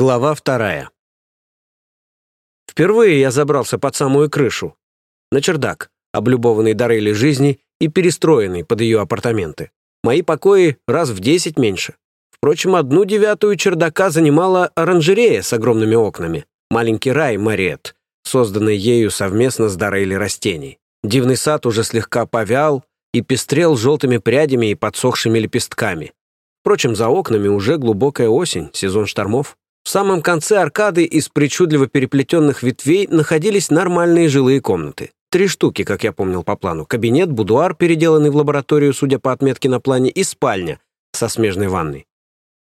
Глава вторая. Впервые я забрался под самую крышу, на чердак, облюбованный Дарейли жизни и перестроенный под ее апартаменты. Мои покои раз в десять меньше. Впрочем, одну девятую чердака занимала оранжерея с огромными окнами, маленький рай Мариет, созданный ею совместно с Дарейли растений. Дивный сад уже слегка повял и пестрел желтыми прядями и подсохшими лепестками. Впрочем, за окнами уже глубокая осень, сезон штормов. В самом конце аркады из причудливо переплетенных ветвей находились нормальные жилые комнаты. Три штуки, как я помнил по плану. Кабинет, будуар, переделанный в лабораторию, судя по отметке на плане, и спальня со смежной ванной.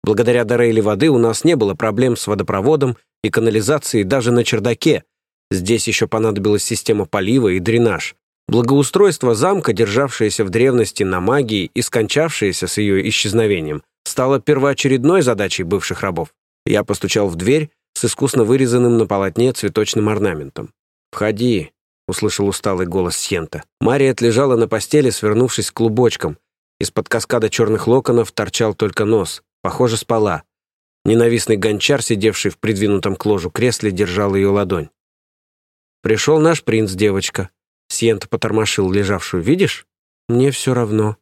Благодаря Дорейли воды у нас не было проблем с водопроводом и канализацией даже на чердаке. Здесь еще понадобилась система полива и дренаж. Благоустройство замка, державшееся в древности на магии и скончавшееся с ее исчезновением, стало первоочередной задачей бывших рабов. Я постучал в дверь с искусно вырезанным на полотне цветочным орнаментом. «Входи», — услышал усталый голос Сьента. Мариет лежала на постели, свернувшись клубочком. Из-под каскада черных локонов торчал только нос. Похоже, спала. Ненавистный гончар, сидевший в придвинутом к ложу кресле, держал ее ладонь. «Пришел наш принц, девочка». Сьента потормошил лежавшую. «Видишь? Мне все равно».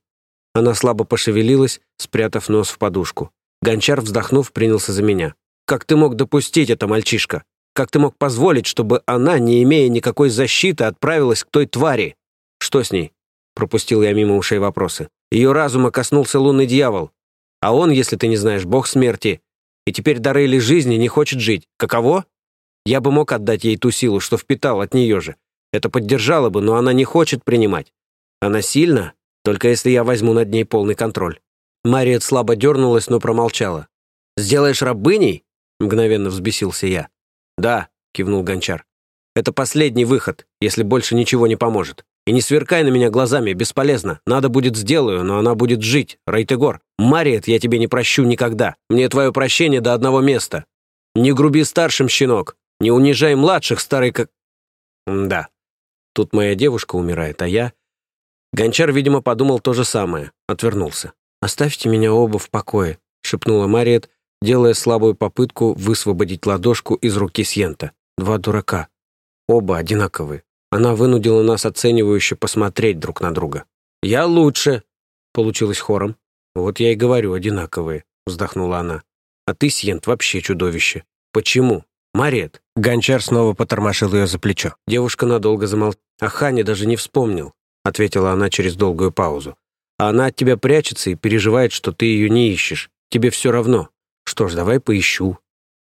Она слабо пошевелилась, спрятав нос в подушку. Гончар, вздохнув, принялся за меня. «Как ты мог допустить это, мальчишка? Как ты мог позволить, чтобы она, не имея никакой защиты, отправилась к той твари? Что с ней?» Пропустил я мимо ушей вопросы. Ее разума коснулся лунный дьявол. А он, если ты не знаешь, бог смерти. И теперь Дарейли жизни не хочет жить. Каково? Я бы мог отдать ей ту силу, что впитал от нее же. Это поддержало бы, но она не хочет принимать. Она сильна, только если я возьму над ней полный контроль. Мариет слабо дернулась, но промолчала. «Сделаешь рабыней?» — мгновенно взбесился я. «Да», — кивнул Гончар. «Это последний выход, если больше ничего не поможет. И не сверкай на меня глазами, бесполезно. Надо будет сделаю, но она будет жить, Рейтегор. Мариет, я тебе не прощу никогда. Мне твое прощение до одного места. Не груби старшим, щенок. Не унижай младших, старый как...» «Да. Тут моя девушка умирает, а я...» Гончар, видимо, подумал то же самое. Отвернулся. «Оставьте меня оба в покое», — шепнула Мариет, делая слабую попытку высвободить ладошку из руки Сьента. «Два дурака. Оба одинаковые. Она вынудила нас оценивающе посмотреть друг на друга. «Я лучше», — получилось хором. «Вот я и говорю, одинаковые», — вздохнула она. «А ты, Сьент, вообще чудовище. Почему? Мариет?» Гончар снова потормошил ее за плечо. Девушка надолго замолчала. «А Хане даже не вспомнил», — ответила она через долгую паузу. А она от тебя прячется и переживает, что ты ее не ищешь. Тебе все равно. Что ж, давай поищу.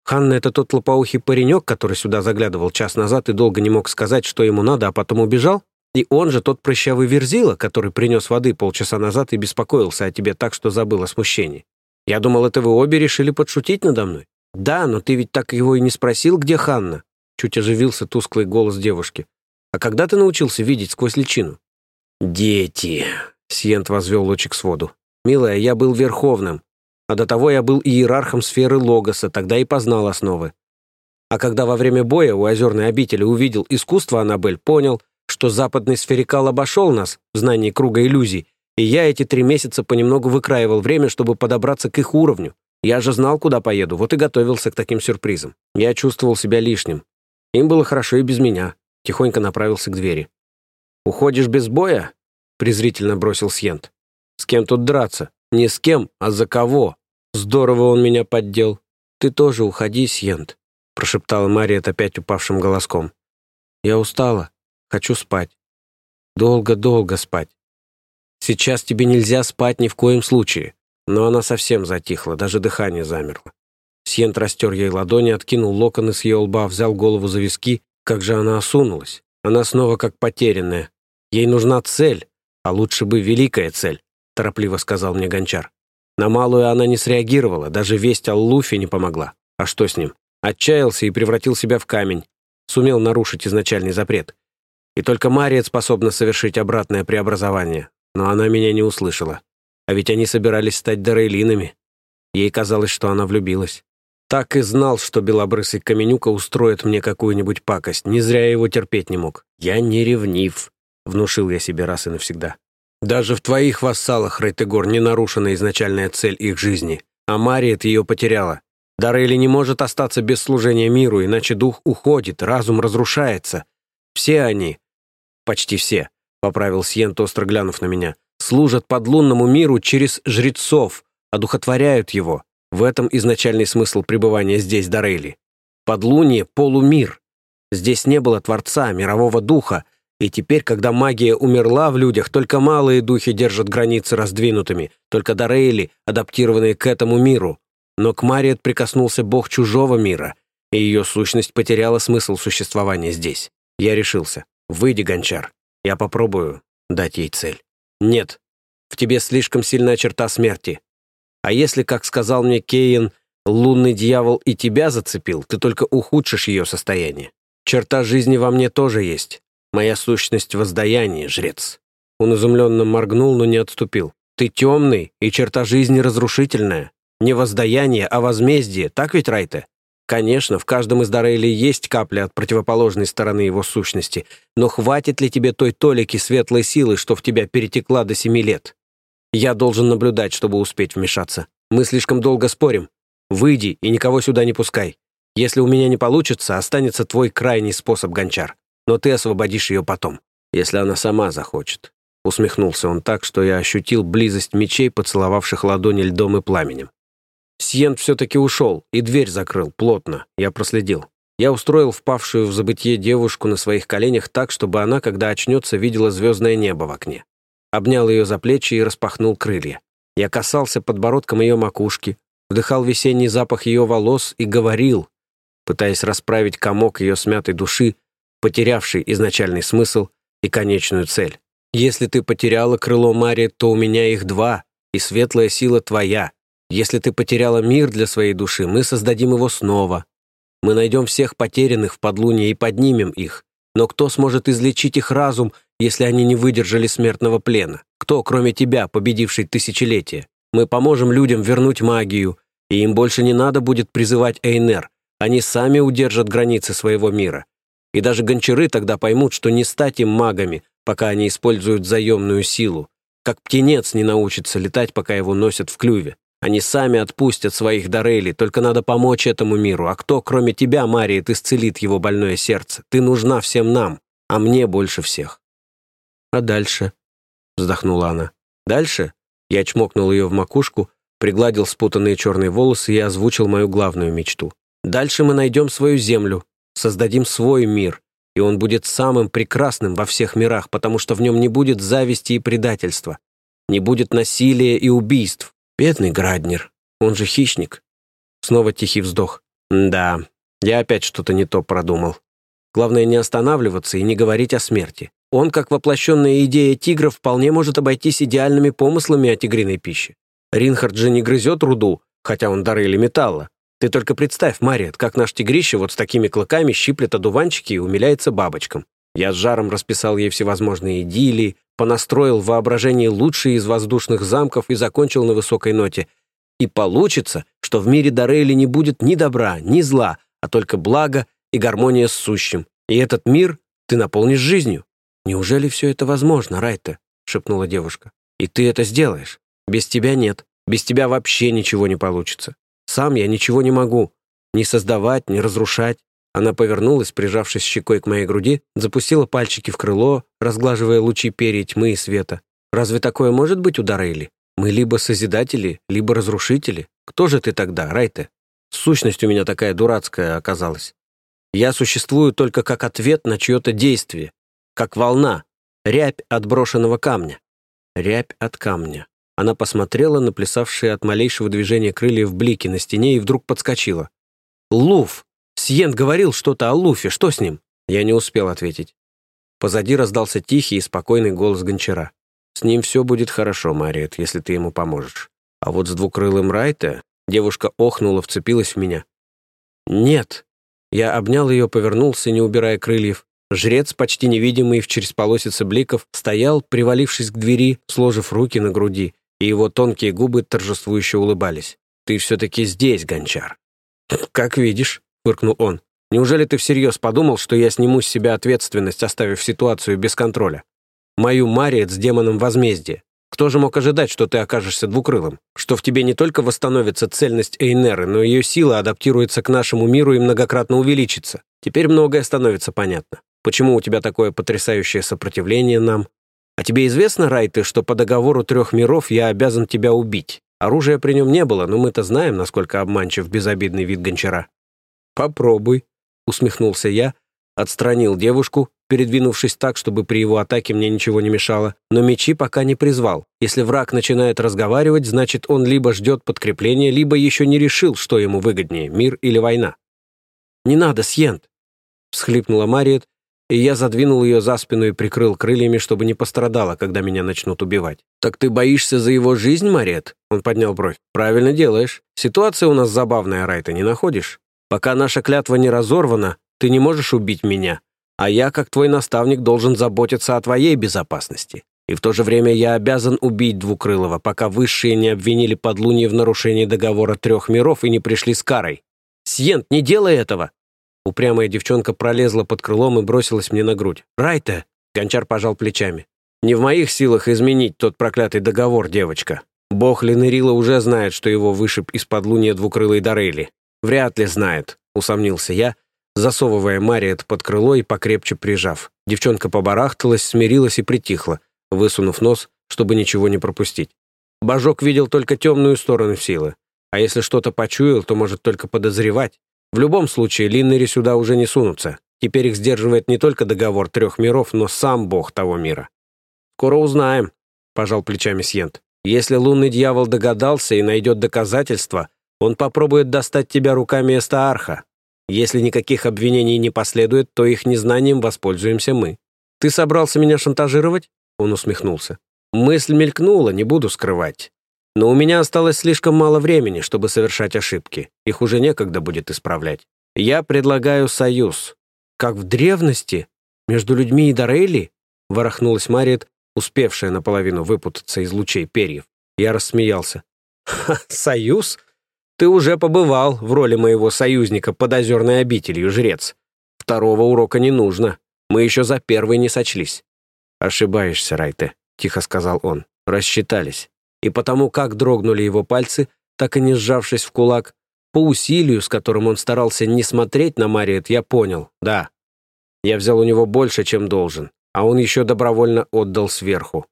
Ханна — это тот лопоухий паренек, который сюда заглядывал час назад и долго не мог сказать, что ему надо, а потом убежал? И он же тот прыщавый верзила, который принес воды полчаса назад и беспокоился о тебе так, что забыл о смущении. Я думал, это вы обе решили подшутить надо мной. Да, но ты ведь так его и не спросил, где Ханна. Чуть оживился тусклый голос девушки. А когда ты научился видеть сквозь личину? Дети, Сиент возвел лучик к своду. «Милая, я был верховным, а до того я был иерархом сферы Логоса, тогда и познал основы. А когда во время боя у озерной обители увидел искусство Аннабель, понял, что западный сферикал обошел нас в знании круга иллюзий, и я эти три месяца понемногу выкраивал время, чтобы подобраться к их уровню. Я же знал, куда поеду, вот и готовился к таким сюрпризам. Я чувствовал себя лишним. Им было хорошо и без меня. Тихонько направился к двери. «Уходишь без боя?» Презрительно бросил Сьент. «С кем тут драться? Не с кем, а за кого? Здорово он меня поддел. Ты тоже уходи, Сьент», прошептала Мариет опять упавшим голоском. «Я устала. Хочу спать. Долго-долго спать. Сейчас тебе нельзя спать ни в коем случае». Но она совсем затихла, даже дыхание замерло. Сьент растер ей ладони, откинул локоны с ее лба, взял голову за виски. Как же она осунулась. Она снова как потерянная. Ей нужна цель, «А лучше бы великая цель», — торопливо сказал мне Гончар. На малую она не среагировала, даже весть о Луфе не помогла. А что с ним? Отчаялся и превратил себя в камень. Сумел нарушить изначальный запрет. И только Мариет способна совершить обратное преобразование. Но она меня не услышала. А ведь они собирались стать Дорейлинами. Ей казалось, что она влюбилась. Так и знал, что белобрысый Каменюка устроит мне какую-нибудь пакость. Не зря я его терпеть не мог. Я не ревнив. Внушил я себе раз и навсегда. Даже в твоих вассалах, Рейтегор, не нарушена изначальная цель их жизни, а Мариет ее потеряла. Дарейли не может остаться без служения миру, иначе дух уходит, разум разрушается. Все они, почти все, поправил Сьент, остро глянув на меня, служат подлунному миру через жрецов, одухотворяют его. В этом изначальный смысл пребывания здесь, Дарейли. Подлуние — полумир. Здесь не было Творца, мирового духа, и теперь, когда магия умерла в людях, только малые духи держат границы раздвинутыми, только Дарейли, адаптированные к этому миру. Но к Мариет прикоснулся бог чужого мира, и ее сущность потеряла смысл существования здесь. Я решился. «Выйди, гончар. Я попробую дать ей цель». «Нет. В тебе слишком сильная черта смерти. А если, как сказал мне Кейн, лунный дьявол и тебя зацепил, ты только ухудшишь ее состояние. Черта жизни во мне тоже есть. Моя сущность — воздаяние, жрец». Он изумленно моргнул, но не отступил. «Ты темный, и черта жизни разрушительная. Не воздаяние, а возмездие, так ведь, Райте? Конечно, в каждом из Дарейли есть капля от противоположной стороны его сущности, но хватит ли тебе той толики светлой силы, что в тебя перетекла до семи лет? Я должен наблюдать, чтобы успеть вмешаться. Мы слишком долго спорим. Выйди и никого сюда не пускай. Если у меня не получится, останется твой крайний способ, гончар. Но ты освободишь ее потом, если она сама захочет. Усмехнулся он так, что я ощутил близость мечей, поцеловавших ладони льдом и пламенем. Сьен все-таки ушел и дверь закрыл плотно. Я проследил. Я устроил впавшую в забытье девушку на своих коленях так, чтобы она, когда очнется, видела звездное небо в окне. Обнял ее за плечи и распахнул крылья. Я касался подбородком ее макушки, вдыхал весенний запах ее волос и говорил, пытаясь расправить комок ее смятой души, потерявший изначальный смысл и конечную цель. «Если ты потеряла крыло Мари, то у меня их два, и светлая сила твоя. Если ты потеряла мир для своей души, мы создадим его снова. Мы найдем всех потерянных в подлунье и поднимем их. Но кто сможет излечить их разум, если они не выдержали смертного плена? Кто, кроме тебя, победивший тысячелетие? Мы поможем людям вернуть магию, и им больше не надо будет призывать Эйнер. Они сами удержат границы своего мира. И даже гончары тогда поймут, что не стать им магами, пока они используют заемную силу, как птенец не научится летать, пока его носят в клюве. Они сами отпустят своих Дорейли, только надо помочь этому миру. А кто, кроме тебя, Мариет, исцелит его больное сердце? Ты нужна всем нам, а мне больше всех». «А дальше?» — вздохнула она. «Дальше?» Я чмокнул ее в макушку, пригладил спутанные черные волосы и озвучил мою главную мечту. «Дальше мы найдем свою землю, создадим свой мир, и он будет самым прекрасным во всех мирах, потому что в нем не будет зависти и предательства, не будет насилия и убийств, Бедный Граднер, он же хищник. Снова тихий вздох. Да, я опять что-то не то продумал. Главное не останавливаться и не говорить о смерти. Он, как воплощенная идея тигра, вполне может обойтись идеальными помыслами о тигриной пище. Ринхард же не грызет руду, хотя он дары или металла. Ты только представь, Мариет, как наш тигрище вот с такими клыками щиплет одуванчики и умиляется бабочкам. Я с жаром расписал ей всевозможные идиллии, понастроил в воображении лучшие из воздушных замков и закончил на высокой ноте. И получится, что в мире Дорейли не будет ни добра, ни зла, а только благо и гармония с сущим. И этот мир ты наполнишь жизнью. «Неужели все это возможно, Райта?» — шепнула девушка. «И ты это сделаешь. Без тебя нет. Без тебя вообще ничего не получится. Сам я ничего не могу. Ни создавать, ни разрушать. Она повернулась, прижавшись щекой к моей груди, запустила пальчики в крыло, разглаживая лучи перья тьмы и света. «Разве такое может быть у Дарейли? Мы либо созидатели, либо разрушители. Кто же ты тогда, Райте? Сущность у меня такая дурацкая оказалась. Я существую только как ответ на чье-то действие, как волна, рябь от брошенного камня. Рябь от камня. Она посмотрела на плясавшие от малейшего движения крыльев блики на стене и вдруг подскочила. «Луф!» Сьен говорил что-то о Луфе, что с ним?» Я не успел ответить. Позади раздался тихий и спокойный голос гончара. «С ним все будет хорошо, Мариет, если ты ему поможешь. А вот с двукрылым Райта...» Девушка охнула, вцепилась в меня. «Нет». Я обнял ее, повернулся, не убирая крыльев. Жрец, почти невидимый в через полосице бликов, стоял, привалившись к двери, сложив руки на груди, и его тонкие губы торжествующе улыбались. «Ты все-таки здесь, гончар». «Как видишь» фыркнул он. «Неужели ты всерьез подумал, что я сниму с себя ответственность, оставив ситуацию без контроля? Мою Мариет с демоном возмездия. Кто же мог ожидать, что ты окажешься двукрылым? Что в тебе не только восстановится цельность Эйнеры, но ее сила адаптируется к нашему миру и многократно увеличится. Теперь многое становится понятно. Почему у тебя такое потрясающее сопротивление нам? Тебе известно, Райты, что по договору трех миров я обязан тебя убить? Оружия при нем не было, но мы-то знаем, насколько обманчив безобидный вид гончара. «Попробуй», — усмехнулся я, отстранил девушку, передвинувшись так, чтобы при его атаке мне ничего не мешало, но мечи пока не призвал. Если враг начинает разговаривать, значит, он либо ждет подкрепления, либо еще не решил, что ему выгоднее, мир или война. «Не надо, Сьент!» — всхлипнула Мариет, и я задвинул ее за спину и прикрыл крыльями, чтобы не пострадала, когда меня начнут убивать. «Так ты боишься за его жизнь, Мариет?» Он поднял бровь. «Правильно делаешь. Ситуация у нас забавная, Райта, не находишь? Пока наша клятва не разорвана, ты не можешь убить меня, а я, как твой наставник, должен заботиться о твоей безопасности. И в то же время я обязан убить Двукрылова, пока высшие не обвинили подлунье в нарушении договора трех миров и не пришли с карой. Сьент, не делай этого!» Упрямая девчонка пролезла под крылом и бросилась мне на грудь. «Райте!» — Гончар пожал плечами. «Не в моих силах изменить тот проклятый договор, девочка. Бог Ленерила уже знает, что его вышиб из-под луния двукрылой Дарейли. Вряд ли знает», — усомнился я, засовывая Мариет под крыло и покрепче прижав. Девчонка побарахталась, смирилась и притихла, высунув нос, чтобы ничего не пропустить. Божок видел только темную сторону силы, а если что-то почуял, то может только подозревать. В любом случае, Линнери сюда уже не сунутся. Теперь их сдерживает не только договор трех миров, но сам бог того мира. «Скоро узнаем», — пожал плечами Сьент. «Если лунный дьявол догадался и найдет доказательства, он попробует достать тебя руками Эстаарха. Если никаких обвинений не последует, то их незнанием воспользуемся мы. Ты собрался меня шантажировать?» Он усмехнулся. «Мысль мелькнула, не буду скрывать. Но у меня осталось слишком мало времени, чтобы совершать ошибки. Их уже некогда будет исправлять. Я предлагаю союз. Как в древности? Между людьми и Дорейли?» Ворохнулась Марит, успевшая наполовину выпутаться из лучей перьев. Я рассмеялся. «Ха, союз? Ты уже побывал в роли моего союзника под озерной обителью, жрец. Второго урока не нужно. Мы еще за первый не сочлись». «Ошибаешься, Райте», — тихо сказал он. «Рассчитались». И потому, как дрогнули его пальцы, так и не сжавшись в кулак, по усилию, с которым он старался не смотреть на Мариет, я понял, да. Я взял у него больше, чем должен, а он еще добровольно отдал сверху.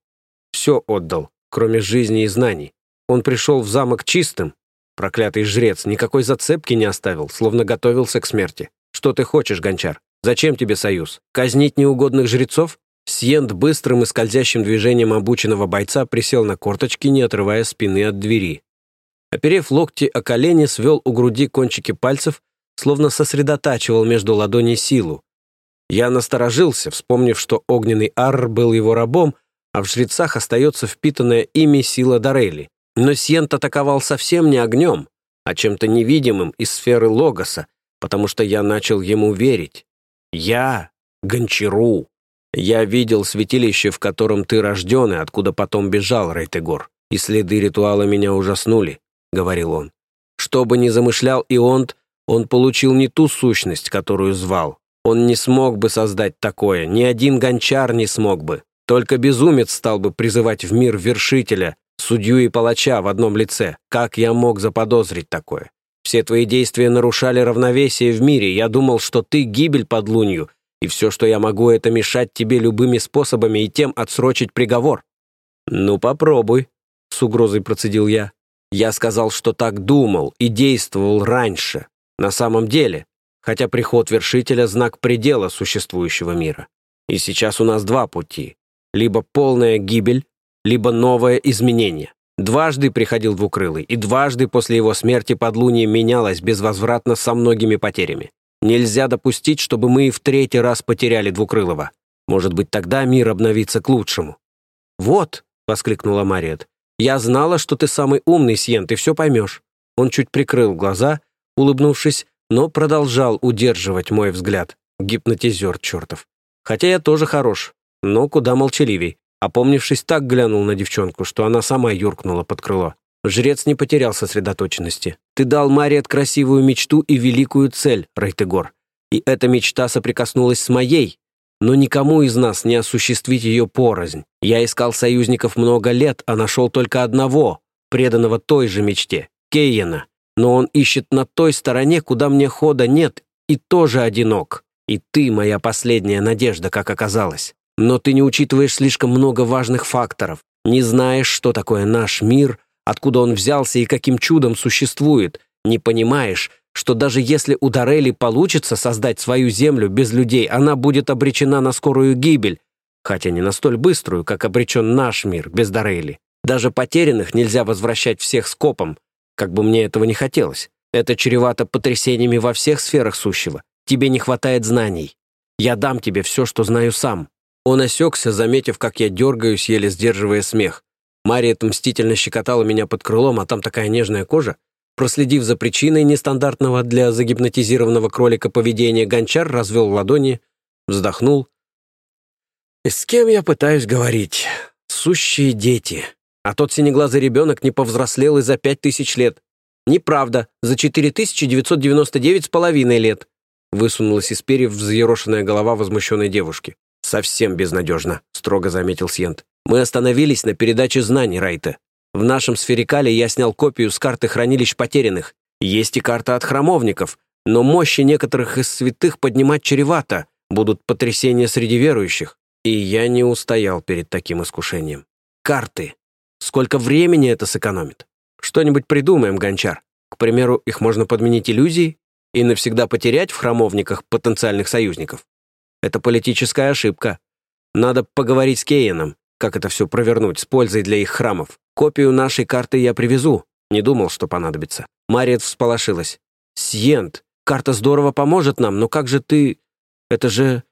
Все отдал, кроме жизни и знаний. Он пришел в замок чистым, Проклятый жрец никакой зацепки не оставил, словно готовился к смерти. Что ты хочешь, гончар? Зачем тебе союз? Казнить неугодных жрецов? Сьент быстрым и скользящим движением обученного бойца присел на корточки, не отрывая спины от двери. Оперев локти о колени, свел у груди кончики пальцев, словно сосредотачивал между ладоней силу. Я насторожился, вспомнив, что огненный Арр был его рабом, а в жрецах остается впитанная ими сила Дарели. Но Сьент атаковал совсем не огнем, а чем-то невидимым из сферы Логоса, потому что я начал ему верить. Я — Гончару. Я видел святилище, в котором ты рожден и откуда потом бежал, Рейтегор, и следы ритуала меня ужаснули, — говорил он. Что бы ни замышлял Ионт, он получил не ту сущность, которую звал. Он не смог бы создать такое, ни один гончар не смог бы. Только безумец стал бы призывать в мир вершителя, судью и палача в одном лице. Как я мог заподозрить такое? Все твои действия нарушали равновесие в мире. Я думал, что ты гибель под лунью, и все, что я могу, это мешать тебе любыми способами и тем отсрочить приговор». «Ну, попробуй», — с угрозой процедил я. «Я сказал, что так думал и действовал раньше. На самом деле, хотя приход вершителя — знак предела существующего мира. И сейчас у нас два пути. Либо полная гибель, либо новое изменение. Дважды приходил Двукрылый, и дважды после его смерти подлуние менялось безвозвратно со многими потерями. Нельзя допустить, чтобы мы и в третий раз потеряли Двукрылого. Может быть, тогда мир обновится к лучшему. «Вот», — воскликнула Мариет, — «я знала, что ты самый умный, Сьен, ты все поймешь». Он чуть прикрыл глаза, улыбнувшись, но продолжал удерживать мой взгляд. Гипнотизер чертов. Хотя я тоже хорош, но куда молчаливей. Опомнившись, так глянул на девчонку, что она сама юркнула под крыло. Жрец не потерял сосредоточенности. «Ты дал Мариет красивую мечту и великую цель, Рейтегор. И эта мечта соприкоснулась с моей. но никому из нас не осуществить ее порознь. Я искал союзников много лет, а нашел только одного, преданного той же мечте, Кейена. Но он ищет на той стороне, куда мне хода нет, и тоже одинок. И ты моя последняя надежда, как оказалось. Но ты не учитываешь слишком много важных факторов, не знаешь, что такое наш мир, откуда он взялся и каким чудом существует, не понимаешь, что даже если у Дарели получится создать свою землю без людей, она будет обречена на скорую гибель, хотя не на столь быструю, как обречен наш мир без Дарели. Даже потерянных нельзя возвращать всех скопом, как бы мне этого не хотелось. Это чревато потрясениями во всех сферах сущего. Тебе не хватает знаний. Я дам тебе все, что знаю сам». Он осекся, заметив, как я дергаюсь, еле сдерживая смех. Мария мстительно щекотала меня под крылом, а там такая нежная кожа. Проследив за причиной нестандартного для загипнотизированного кролика поведения, гончар развел ладони, вздохнул. «И с кем я пытаюсь говорить? Сущие дети. А тот синеглазый ребенок не повзрослел и за пять тысяч лет. Неправда, за четыре тысячи девятьсот девяносто девять с половиной лет», высунулась из перьев взъерошенная голова возмущенной девушки. «Совсем безнадежно», — строго заметил Сьент. «Мы остановились на передаче знаний, Райта. В нашем сферикале я снял копию с карты хранилищ потерянных. Есть и карта от храмовников, но мощи некоторых из святых поднимать чревато, будут потрясения среди верующих. И я не устоял перед таким искушением. Карты. Сколько времени это сэкономит? Что-нибудь придумаем, Гончар. К примеру, их можно подменить иллюзией и навсегда потерять в храмовниках потенциальных союзников. Это политическая ошибка. Надо поговорить с Кейеном, как это все провернуть с пользой для их храмов. Копию нашей карты я привезу. Не думал, что понадобится. Мариет всполошилась. Сьент, карта здорово поможет нам, но как же ты... Это же...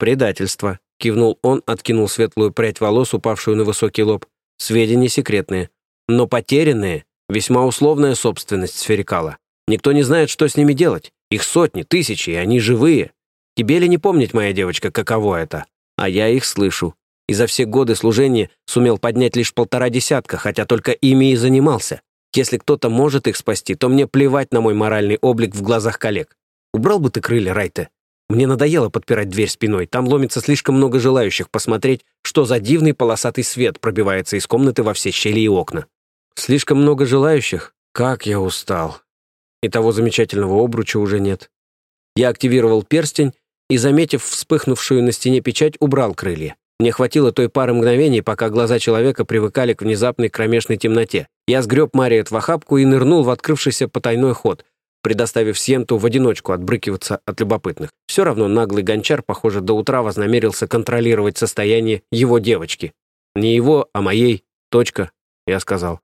Предательство. Кивнул он, откинул светлую прядь волос, упавшую на высокий лоб. Сведения секретные. Но потерянные — весьма условная собственность сферикала. Никто не знает, что с ними делать. Их сотни, тысячи, и они живые. Тебе ли не помнить, моя девочка, каково это? А я их слышу и за все годы служения сумел поднять лишь полтора десятка, хотя только ими и занимался. Если кто-то может их спасти, то мне плевать на мой моральный облик в глазах коллег. Убрал бы ты крылья, Райте. Мне надоело подпирать дверь спиной. Там ломится слишком много желающих посмотреть, что за дивный полосатый свет пробивается из комнаты во все щели и окна. Слишком много желающих? Как я устал. И того замечательного обруча уже нет. Я активировал перстень и, заметив вспыхнувшую на стене печать, убрал крылья. Мне хватило той пары мгновений, пока глаза человека привыкали к внезапной кромешной темноте. Я сгреб Мариет в охапку и нырнул в открывшийся потайной ход, предоставив Сьенту в одиночку отбрыкиваться от любопытных. Все равно наглый гончар, похоже, до утра вознамерился контролировать состояние его девочки. Не его, а моей. Точка, я сказал.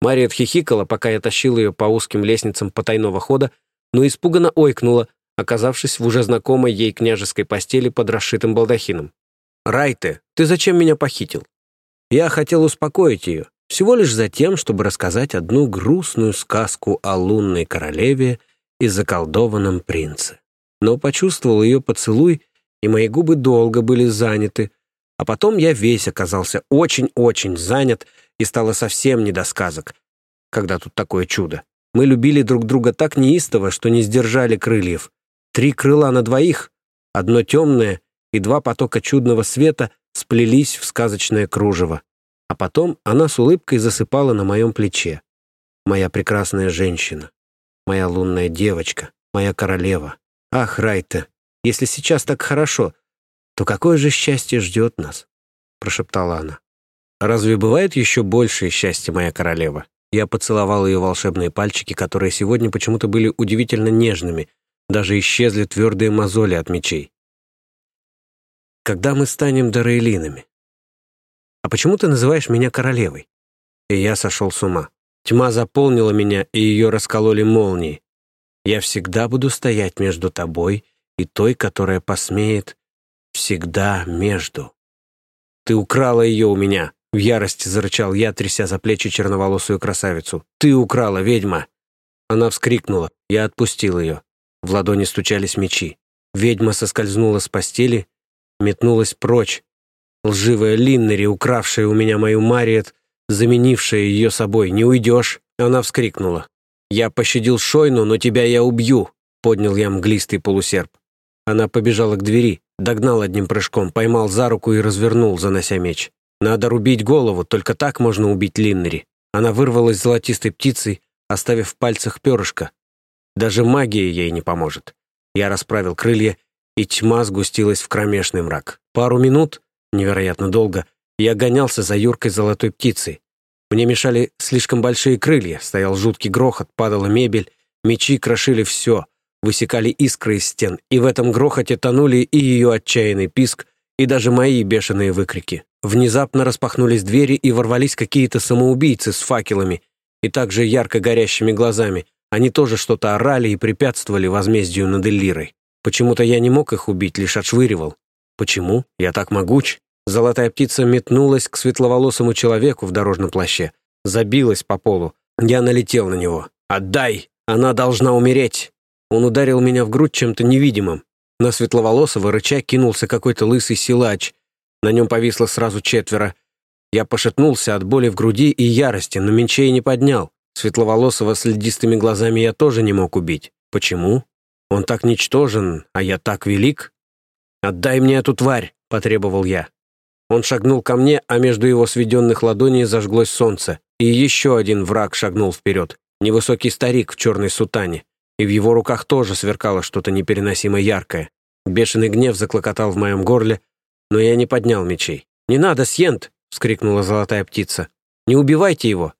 Мариет хихикала, пока я тащил ее по узким лестницам потайного хода, но испуганно ойкнула, оказавшись в уже знакомой ей княжеской постели под расшитым балдахином. «Райте, ты зачем меня похитил?» Я хотел успокоить ее, всего лишь за тем, чтобы рассказать одну грустную сказку о лунной королеве и заколдованном принце. Но почувствовал ее поцелуй, и мои губы долго были заняты, а потом я весь оказался очень-очень занят, и стало совсем не до сказок. Когда тут такое чудо? Мы любили друг друга так неистово, что не сдержали крыльев. Три крыла на двоих, одно темное и два потока чудного света сплелись в сказочное кружево. А потом она с улыбкой засыпала на моем плече. Моя прекрасная женщина, моя лунная девочка, моя королева. Ах, Райта, если сейчас так хорошо, то какое же счастье ждет нас? Прошептала она. Разве бывает еще большее счастье, моя королева? Я поцеловал ее волшебные пальчики, которые сегодня почему-то были удивительно нежными, даже исчезли твердые мозоли от мечей когда мы станем дараэлинами. А почему ты называешь меня королевой? И я сошел с ума. Тьма заполнила меня, и ее раскололи молнии. Я всегда буду стоять между тобой и той, которая посмеет всегда между. Ты украла ее у меня, в ярости зарычал я, тряся за плечи черноволосую красавицу. Ты украла, ведьма! Она вскрикнула. Я отпустил ее. В ладони стучались мечи. Ведьма соскользнула с постели метнулась прочь. Лживая Линнери, укравшая у меня мою Мариет, заменившая ее собой, не уйдешь!» Она вскрикнула. «Я пощадил Шойну, но тебя я убью!» Поднял я мглистый полусерп. Она побежала к двери, Догнал одним прыжком, поймал за руку и развернул, занося меч. Надо рубить голову, только так можно убить Линнери. Она вырвалась золотистой птицей, оставив в пальцах перышко. Даже магия ей не поможет. Я расправил крылья, и тьма сгустилась в кромешный мрак. Пару минут, невероятно долго, я гонялся за Юркой золотой птицей. Мне мешали слишком большие крылья, стоял жуткий грохот, падала мебель, мечи крошили все, высекали искры из стен, и в этом грохоте тонули и ее отчаянный писк, и даже мои бешеные выкрики. Внезапно распахнулись двери, и ворвались какие-то самоубийцы с факелами и также ярко горящими глазами. Они тоже что-то орали и препятствовали возмездию над Эллирой. Почему-то я не мог их убить, лишь отшвыривал. Почему? Я так могуч. Золотая птица метнулась к светловолосому человеку в дорожном плаще. Забилась по полу. Я налетел на него. «Отдай! Она должна умереть!» Он ударил меня в грудь чем-то невидимым. На светловолосого рыча кинулся какой-то лысый силач. На нем повисло сразу четверо. Я пошатнулся от боли в груди и ярости, но менчей не поднял. Светловолосого с льдистыми глазами я тоже не мог убить. Почему? Он так ничтожен, а я так велик? «Отдай мне эту тварь!» — потребовал я. Он шагнул ко мне, а между его сведенных ладоней зажглось солнце. И еще один враг шагнул вперед. Невысокий старик в черной сутане. И в его руках тоже сверкало что-то непереносимо яркое. Бешеный гнев заклокотал в моем горле, но я не поднял мечей. «Не надо, Сьент!» — вскрикнула золотая птица. «Не убивайте его!»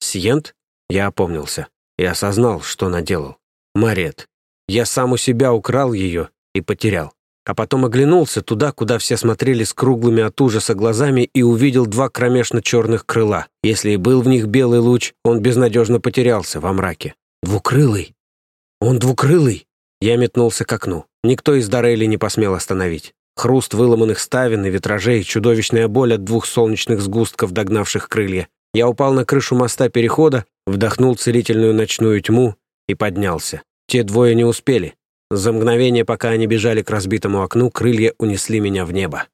«Сьент?» Я опомнился и осознал, что наделал. «Марет. Я сам у себя украл ее и потерял. А потом оглянулся туда, куда все смотрели с круглыми от ужаса глазами и увидел два кромешно-черных крыла. Если и был в них белый луч, он безнадежно потерялся во мраке. «Двукрылый! Он двукрылый!» Я метнулся к окну. Никто из Дарейли не посмел остановить. Хруст выломанных ставен и витражей, чудовищная боль от двух солнечных сгустков, догнавших крылья. Я упал на крышу моста перехода, вдохнул целительную ночную тьму и поднялся. Те двое не успели. За мгновение, пока они бежали к разбитому окну, крылья унесли меня в небо.